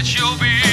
that you'll be.